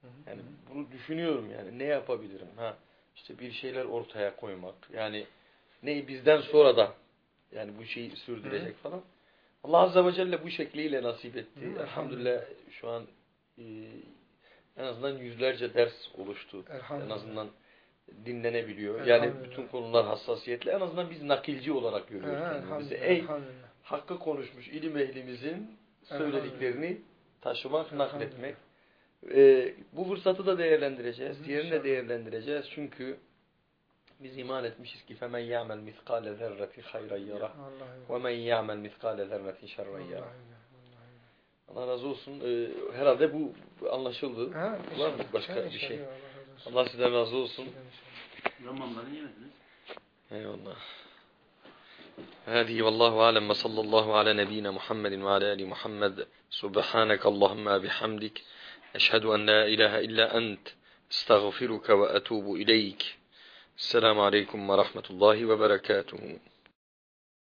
Hı hı. Yani bunu düşünüyorum yani ne yapabilirim? Ha işte bir şeyler ortaya koymak. Yani ne bizden sonra da yani bu şeyi sürdürecek falan. Allah Azze ve Celle bu şekliyle nasip etti. Hı, Elhamdülillah şu an e, en azından yüzlerce ders oluştu. En azından dinlenebiliyor. Yani bütün konular hassasiyetli. En azından biz nakilci olarak görüyoruz kendimizi. Ey hakkı konuşmuş ilim ehlimizin. Söylediklerini taşımak, nakletmek. Ee, bu fırsatı da değerlendireceğiz. Diğerini de değerlendireceğiz. Çünkü biz iman etmişiz ki hayran yara Vallahi. ve men ya'mel miskale zerreti şerran Vallahi. yara. Vallahi. Allah razı olsun. Ee, herhalde bu anlaşıldı. Ha, Var mı başka bir şey? Allah sizden razı olsun. Zamanları yemediniz. Eyvallah. هذه والله أعلم وصلى الله على نبينا محمد وعلى آل محمد. سبحانك اللهم بحمدك أشهد أن لا إله إلا أنت أستغفرك وأتوب إليك. السلام عليكم ورحمة الله وبركاته.